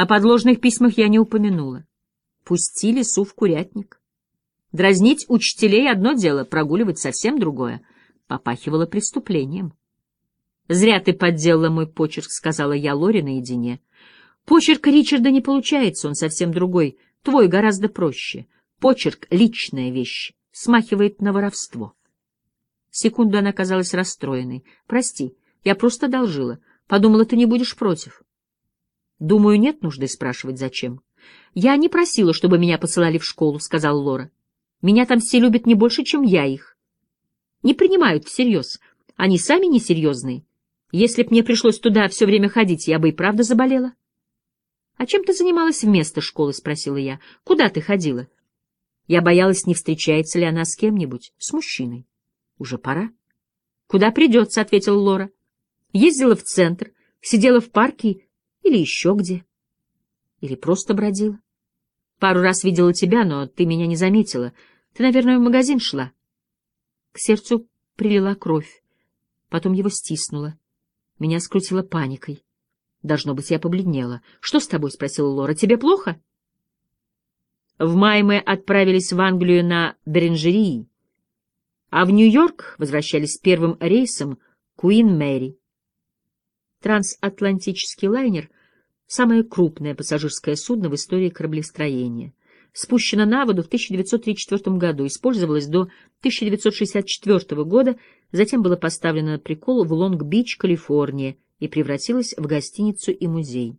О подложных письмах я не упомянула. Пустили Су в курятник. Дразнить учителей — одно дело, прогуливать — совсем другое. Попахивало преступлением. «Зря ты подделала мой почерк», — сказала я Лоре наедине. «Почерк Ричарда не получается, он совсем другой. Твой гораздо проще. Почерк — личная вещь, смахивает на воровство». Секунду она казалась расстроенной. «Прости, я просто одолжила. Подумала, ты не будешь против». «Думаю, нет нужды спрашивать, зачем». «Я не просила, чтобы меня посылали в школу», — сказал Лора. «Меня там все любят не больше, чем я их. Не принимают всерьез. Они сами несерьезные. Если б мне пришлось туда все время ходить, я бы и правда заболела. — А чем ты занималась вместо школы? — спросила я. — Куда ты ходила? Я боялась, не встречается ли она с кем-нибудь, с мужчиной. — Уже пора. — Куда придется, — ответила Лора. Ездила в центр, сидела в парке или еще где. Или просто бродила. Пару раз видела тебя, но ты меня не заметила. Ты, наверное, в магазин шла. К сердцу прилила кровь, потом его стиснула. Меня скрутило паникой. Должно быть, я побледнела. — Что с тобой? — спросила Лора. — Тебе плохо? В мае мы отправились в Англию на Беренжерии, а в Нью-Йорк возвращались первым рейсом Куин Мэри. Трансатлантический лайнер — самое крупное пассажирское судно в истории кораблестроения спущена на воду в 1934 году, использовалась до 1964 года, затем была поставлена на прикол в Лонг-Бич, Калифорния, и превратилась в гостиницу и музей.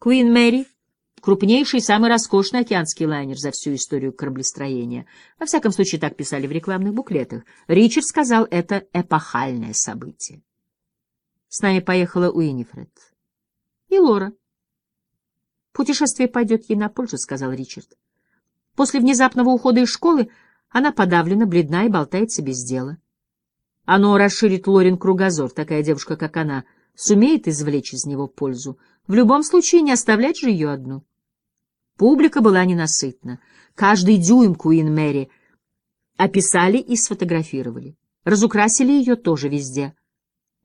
Queen Mary — крупнейший и самый роскошный океанский лайнер за всю историю кораблестроения. Во всяком случае, так писали в рекламных буклетах. Ричард сказал, это эпохальное событие. С нами поехала Уинифред. И Лора. Путешествие пойдет ей на пользу, — сказал Ричард. После внезапного ухода из школы она подавлена, бледна и болтается без дела. Оно расширит Лорин кругозор, такая девушка, как она, сумеет извлечь из него пользу. В любом случае не оставлять же ее одну. Публика была ненасытна. Каждый дюйм Куин Мэри описали и сфотографировали. Разукрасили ее тоже везде —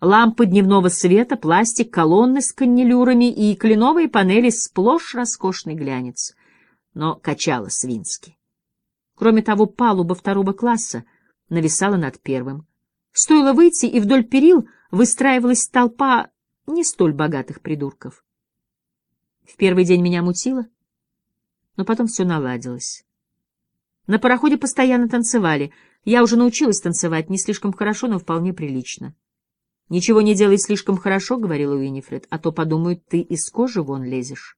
Лампы дневного света, пластик, колонны с каннелюрами и кленовые панели сплошь роскошный глянец. Но качало свински. Кроме того, палуба второго класса нависала над первым. Стоило выйти, и вдоль перил выстраивалась толпа не столь богатых придурков. В первый день меня мутило, но потом все наладилось. На пароходе постоянно танцевали. Я уже научилась танцевать, не слишком хорошо, но вполне прилично. «Ничего не делай слишком хорошо», — говорила Уинифред, — «а то подумают, ты из кожи вон лезешь».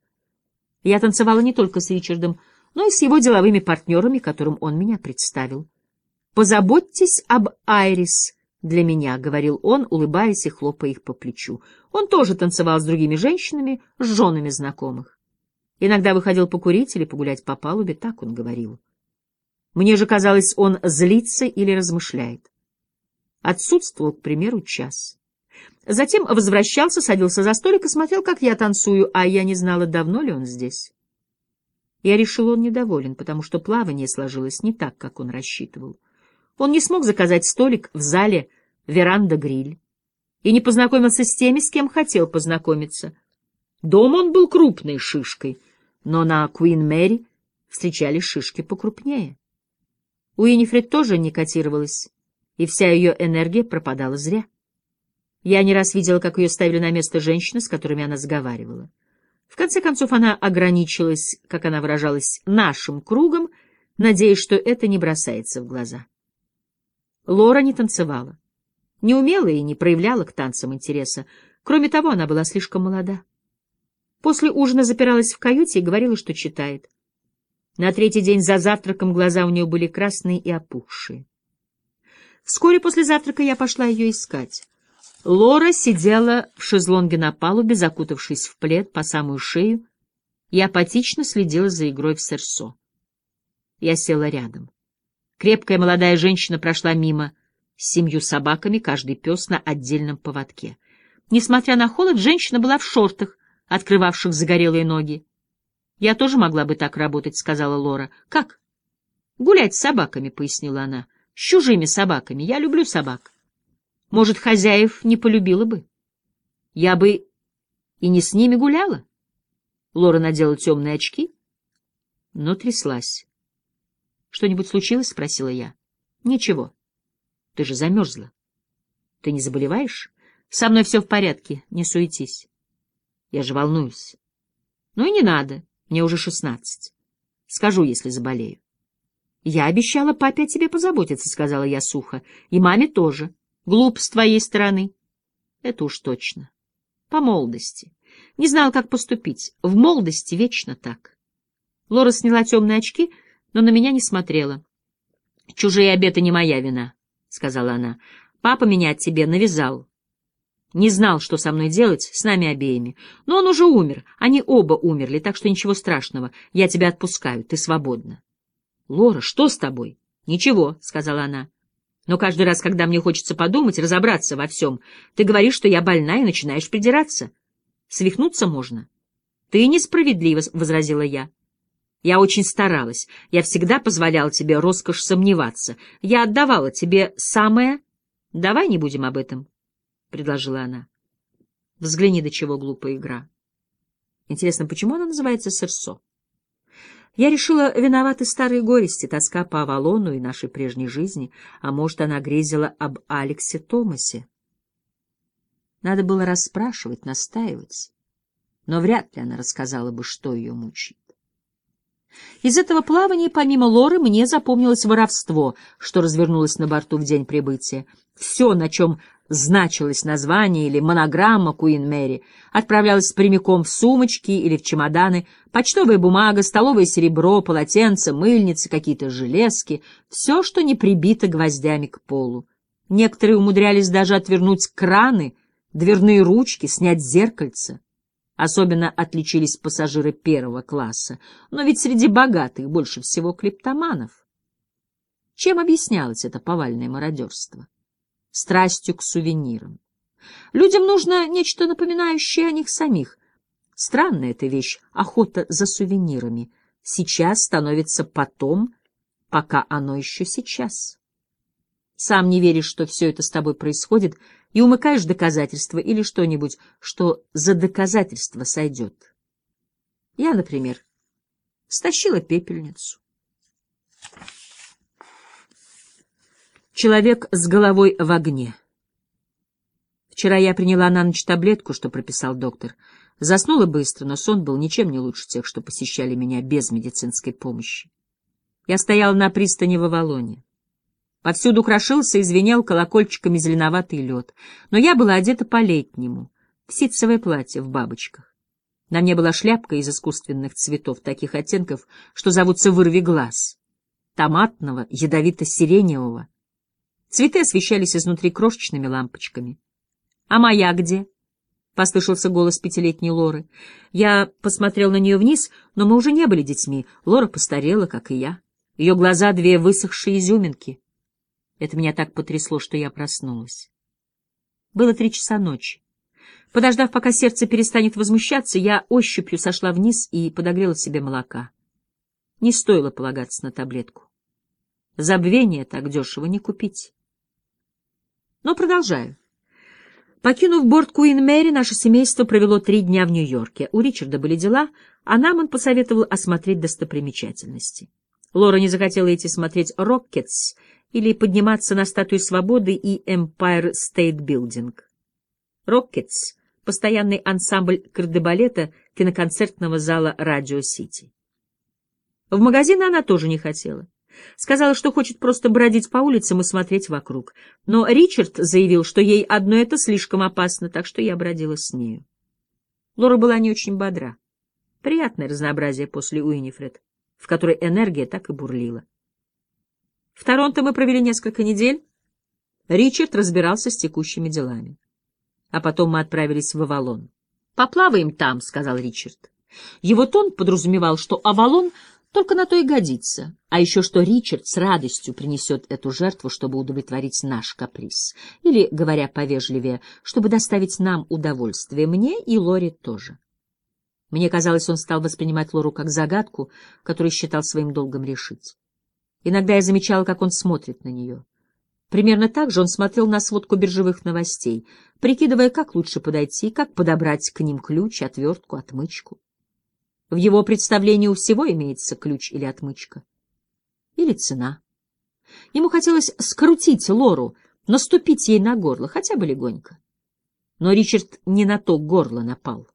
Я танцевала не только с Ричардом, но и с его деловыми партнерами, которым он меня представил. «Позаботьтесь об Айрис для меня», — говорил он, улыбаясь и хлопая их по плечу. Он тоже танцевал с другими женщинами, с женами знакомых. Иногда выходил покурить или погулять по палубе, так он говорил. Мне же казалось, он злится или размышляет. Отсутствовал, к примеру, час. Затем возвращался, садился за столик и смотрел, как я танцую, а я не знала, давно ли он здесь. Я решил, он недоволен, потому что плавание сложилось не так, как он рассчитывал. Он не смог заказать столик в зале «Веранда-гриль» и не познакомился с теми, с кем хотел познакомиться. Дом он был крупной шишкой, но на Куин Мэри встречались шишки покрупнее. Уинифред тоже не котировалась, и вся ее энергия пропадала зря. Я не раз видела, как ее ставили на место женщины, с которыми она заговаривала. В конце концов, она ограничилась, как она выражалась, нашим кругом, надеясь, что это не бросается в глаза. Лора не танцевала. Не умела и не проявляла к танцам интереса. Кроме того, она была слишком молода. После ужина запиралась в каюте и говорила, что читает. На третий день за завтраком глаза у нее были красные и опухшие. Вскоре после завтрака я пошла ее искать. Лора сидела в шезлонге на палубе, закутавшись в плед по самую шею, и апатично следила за игрой в серсо. Я села рядом. Крепкая молодая женщина прошла мимо с семью собаками, каждый пес на отдельном поводке. Несмотря на холод, женщина была в шортах, открывавших загорелые ноги. «Я тоже могла бы так работать», — сказала Лора. «Как?» «Гулять с собаками», — пояснила она. «С чужими собаками. Я люблю собак». Может, хозяев не полюбила бы. Я бы и не с ними гуляла. Лора надела темные очки, но тряслась. «Что-нибудь случилось?» — спросила я. «Ничего. Ты же замерзла. Ты не заболеваешь? Со мной все в порядке, не суетись. Я же волнуюсь. Ну и не надо, мне уже шестнадцать. Скажу, если заболею. Я обещала папе о тебе позаботиться, — сказала я сухо, — и маме тоже. Глуп с твоей стороны. Это уж точно. По молодости. Не знала, как поступить. В молодости вечно так. Лора сняла темные очки, но на меня не смотрела. «Чужие обеты не моя вина», — сказала она. «Папа меня тебе навязал. Не знал, что со мной делать, с нами обеими. Но он уже умер, они оба умерли, так что ничего страшного. Я тебя отпускаю, ты свободна». «Лора, что с тобой?» «Ничего», — сказала она. «Но каждый раз, когда мне хочется подумать, разобраться во всем, ты говоришь, что я больна, и начинаешь придираться. Свихнуться можно». «Ты несправедливо», — возразила я. Я очень старалась. Я всегда позволяла тебе роскошь сомневаться. Я отдавала тебе самое... — Давай не будем об этом, — предложила она. Взгляни, до чего глупая игра. Интересно, почему она называется «Серсо»? Я решила, виноваты старые горести, тоска по Авалону и нашей прежней жизни, а может, она грезила об Алексе Томасе. Надо было расспрашивать, настаивать, но вряд ли она рассказала бы, что ее мучает. Из этого плавания, помимо Лоры, мне запомнилось воровство, что развернулось на борту в день прибытия. Все, на чем значилось название или монограмма Куин Мэри, отправлялось прямиком в сумочки или в чемоданы, почтовая бумага, столовое серебро, полотенца, мыльницы, какие-то железки, все, что не прибито гвоздями к полу. Некоторые умудрялись даже отвернуть краны, дверные ручки, снять зеркальца. Особенно отличились пассажиры первого класса, но ведь среди богатых больше всего клептоманов. Чем объяснялось это повальное мародерство? Страстью к сувенирам. Людям нужно нечто напоминающее о них самих. Странная эта вещь — охота за сувенирами. Сейчас становится потом, пока оно еще сейчас. Сам не веришь, что все это с тобой происходит — и умыкаешь доказательства или что-нибудь, что за доказательство сойдет. Я, например, стащила пепельницу. Человек с головой в огне. Вчера я приняла на ночь таблетку, что прописал доктор. Заснула быстро, но сон был ничем не лучше тех, что посещали меня без медицинской помощи. Я стояла на пристани в Авалоне. Повсюду крошился и звенел колокольчиками зеленоватый лед. Но я была одета по-летнему, в ситцевое платье в бабочках. На мне была шляпка из искусственных цветов, таких оттенков, что зовутся «вырви глаз», томатного, ядовито-сиреневого. Цветы освещались изнутри крошечными лампочками. «А моя где?» — послышался голос пятилетней Лоры. Я посмотрел на нее вниз, но мы уже не были детьми. Лора постарела, как и я. Ее глаза — две высохшие изюминки. Это меня так потрясло, что я проснулась. Было три часа ночи. Подождав, пока сердце перестанет возмущаться, я ощупью сошла вниз и подогрела себе молока. Не стоило полагаться на таблетку. Забвение так дешево не купить. Но продолжаю. Покинув борт Куин Мэри, наше семейство провело три дня в Нью-Йорке. У Ричарда были дела, а нам он посоветовал осмотреть достопримечательности. Лора не захотела идти смотреть «Роккетс», или подниматься на Статую Свободы и Empire State Building. Rockets — постоянный ансамбль кардебалета киноконцертного зала Радио Сити. В магазин она тоже не хотела. Сказала, что хочет просто бродить по улицам и смотреть вокруг. Но Ричард заявил, что ей одно это слишком опасно, так что я бродила с нею. Лора была не очень бодра. Приятное разнообразие после Уинифред, в которой энергия так и бурлила. В Торонто мы провели несколько недель. Ричард разбирался с текущими делами. А потом мы отправились в Авалон. «Поплаваем там», — сказал Ричард. Его тон подразумевал, что Авалон только на то и годится, а еще что Ричард с радостью принесет эту жертву, чтобы удовлетворить наш каприз. Или, говоря повежливее, чтобы доставить нам удовольствие, мне и Лоре тоже. Мне казалось, он стал воспринимать Лору как загадку, которую считал своим долгом решить. Иногда я замечала, как он смотрит на нее. Примерно так же он смотрел на сводку биржевых новостей, прикидывая, как лучше подойти, как подобрать к ним ключ, отвертку, отмычку. В его представлении у всего имеется ключ или отмычка. Или цена. Ему хотелось скрутить Лору, наступить ей на горло, хотя бы легонько. Но Ричард не на то горло напал.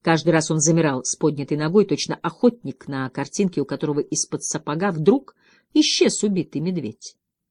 Каждый раз он замирал с поднятой ногой, точно охотник на картинке, у которого из-под сапога вдруг исчез убитый медведь.